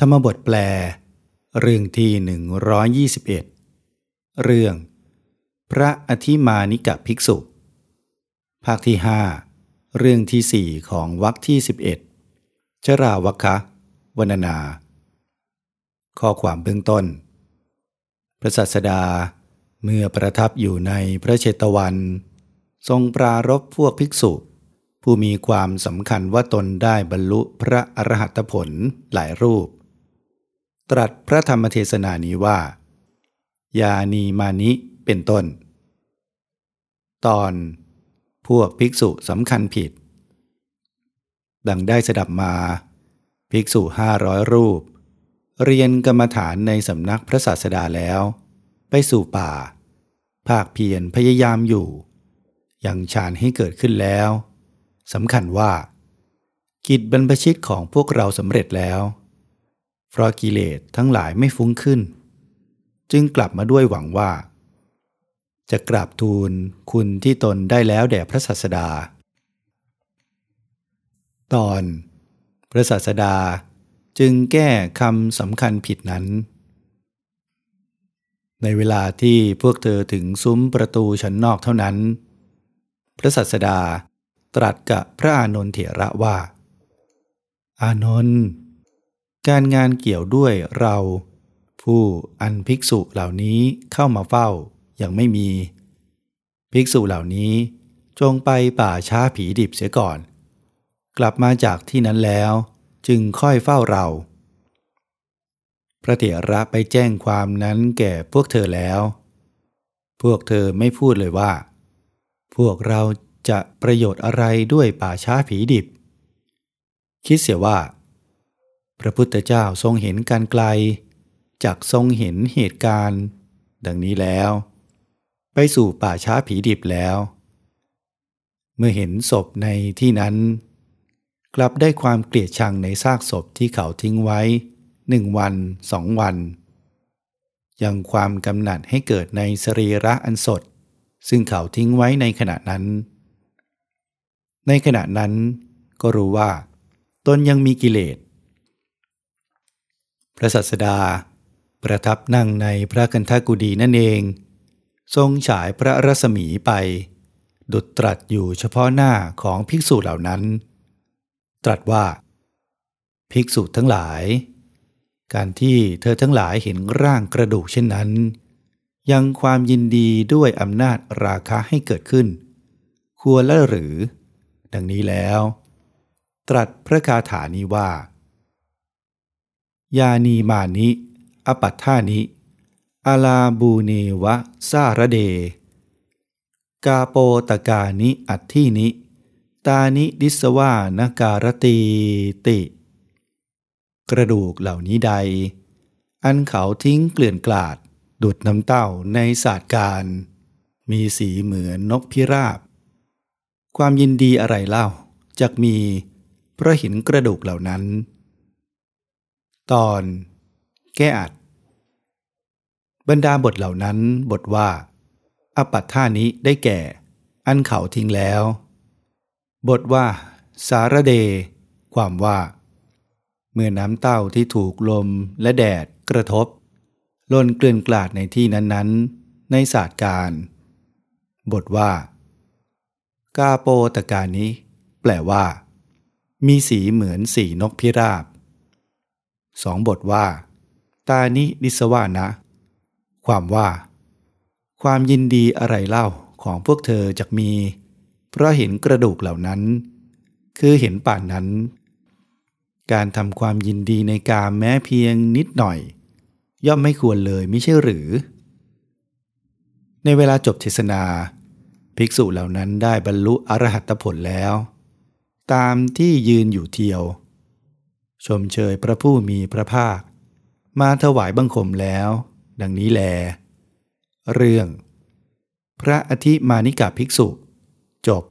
ธรรมบทแปล เรื่องที่ 121 เรื่อง พระอธิมานิกะภิกษุ ภาคที่ 5 เรื่องที่ 4 ของวรรคที่ 11 ชราวัคคะวรรณนา ข้อความเบื้องต้น พระสัสดาเมื่อประทับอยู่ในพระเชตวัน ทรงปรารบพวกภิกษุ ผู้มีความสำคัญว่าตนได้บรรลุพระอรหัตผลหลายรูป ตรัสพระธรรมเทศนานี้ว่า ยานีมานิเป็นต้น ตอนพวกภิกษุสำคัญผิด ดังได้สดับมา ภิกษุห้าร้อยรูป เรียนกรรมฐานในสำนักพระศาสดาแล้ว ไปสู่ป่า ภาคเพียรพยายามอยู่ ยังฌานให้เกิดขึ้นแล้วสำคัญว่า กิจบรรพชิตของพวกเราสำเร็จแล้ว เพราะกิเลสทั้งหลายไม่ฟุ้งขึ้น จึงกลับมาด้วยหวังว่า จะกราบทูลคุณที่ตนได้แล้วแด่พระศาสดา ตอน พระศาสดาจึงแก้คำสำคัญผิดนั้น ในเวลาที่พวกเธอถึงซุ้มประตูชั้นนอกเท่านั้น พระศาสดาตรัสกับพระอานนทเถระว่า อานนท์ การงานเกี่ยวด้วยเรา ผู้อันภิกษุเหล่านี้เข้ามาเฝ้ายังไม่มี ภิกษุเหล่านี้จงไปป่าช้าผีดิบเสียก่อน กลับมาจากที่นั้นแล้วจึงค่อยเฝ้าเรา พระเถระไปแจ้งความนั้นแก่พวกเธอแล้ว พวกเธอไม่พูดเลยว่า พวกเราจะประโยชน์อะไรด้วยป่าช้าผีดิบ คิดเสียว่า พระพุทธเจ้าทรงเห็นการไกลจากทรงเห็นเหตุการณ์ ดังนี้แล้ว ไปสู่ป่าช้าผีดิบแล้ว เมื่อเห็นศพในที่นั้น กลับได้ความเกลียดชังในซากศพที่เขาทิ้งไว้หนึ่งวันสองวัน ยังความกำหนัดให้เกิดในสรีระอันสด ซึ่งเขาทิ้งไว้ในขณะนั้น ในขณะนั้นก็รู้ว่า ตนยังมีกิเลส พระสัสดา ประทับนั่งในพระคันธกุฎีนั่นเอง ทรงฉายพระรัศมีไป ดุจตรัสอยู่เฉพาะหน้าของภิกษุเหล่านั้น ตรัสว่า ภิกษุทั้งหลาย การที่เธอทั้งหลายเห็นร่างกระดูกเช่นนั้น ยังความยินดีด้วยอำนาจราคะให้เกิดขึ้น ควรและหรือ ดังนี้แล้ว ตรัสพระคาถานี้ว่า ยานีมานิอปัฏฐานิอาลาบูเนวะซาระเด กาโปตกานิอัตทินิ ตานิดิสวานการตีติ กระดูกเหล่านี้ใด อันเขาทิ้งเกลื่อนกลาด ดุดน้ำเต้าในศาสตร์การ มีสีเหมือนนกพิราบ ความยินดีอะไรเล่าจะมีเพราะเห็นกระดูกเหล่านั้น ตอนแก้อัด บรรดาบทเหล่านั้นบทว่า อปัตท่านี้ได้แก่ อันเขาทิ้งแล้ว บทว่า สารเด ความว่า เมื่อน้ำเต้าที่ถูกลมและแดดกระทบล่นเกลื่อนกลาดในที่นั้นๆ ในศาสตร์การ บทว่า กาโปตการนี้ แปลว่า มีสีเหมือนสีนกพิราบ สองบทว่า ตานิดิสวานะ ความว่า ความยินดีอะไรเล่าของพวกเธอจะมี เพราะเห็นกระดูกเหล่านั้น คือเห็นป่านนั้น การทำความยินดีในกามแม้เพียงนิดหน่อย ย่อมไม่ควรเลยไม่ใช่หรือ ในเวลาจบเทศนาภิกษุเหล่านั้นได้บรรลุอรหัตผลแล้ว ตามที่ยืนอยู่เทียว ชมเชยพระผู้มีพระภาค มาถวายบังคมแล้ว ดังนี้แล เรื่อง พระอธิมานิกาภิกษุ จบ